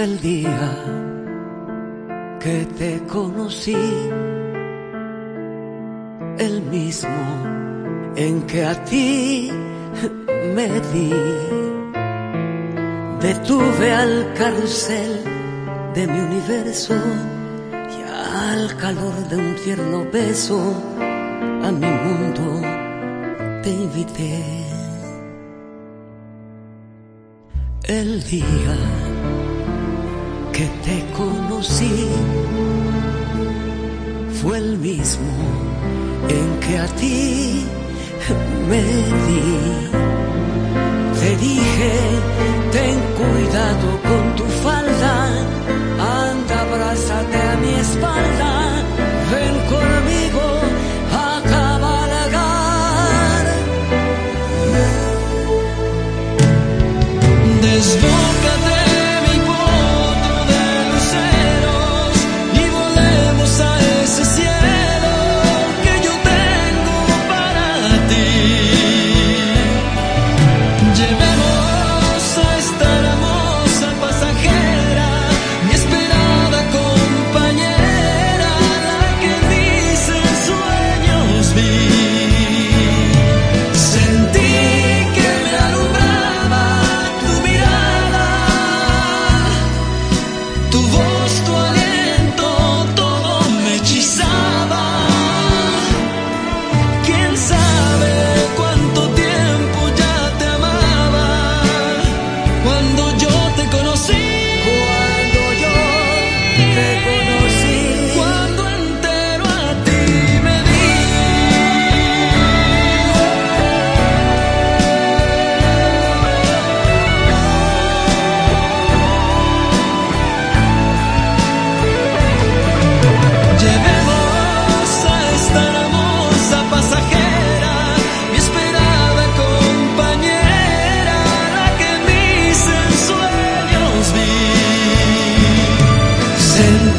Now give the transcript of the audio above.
el día que te conocí, el mismo en que a ti me di. Detuve al carrusel de mi universo y al calor de un tierno beso a mi mundo te invité. El día que te conocí fue el mismo en que a ti me di. Te dije, ten cuidado con Sentí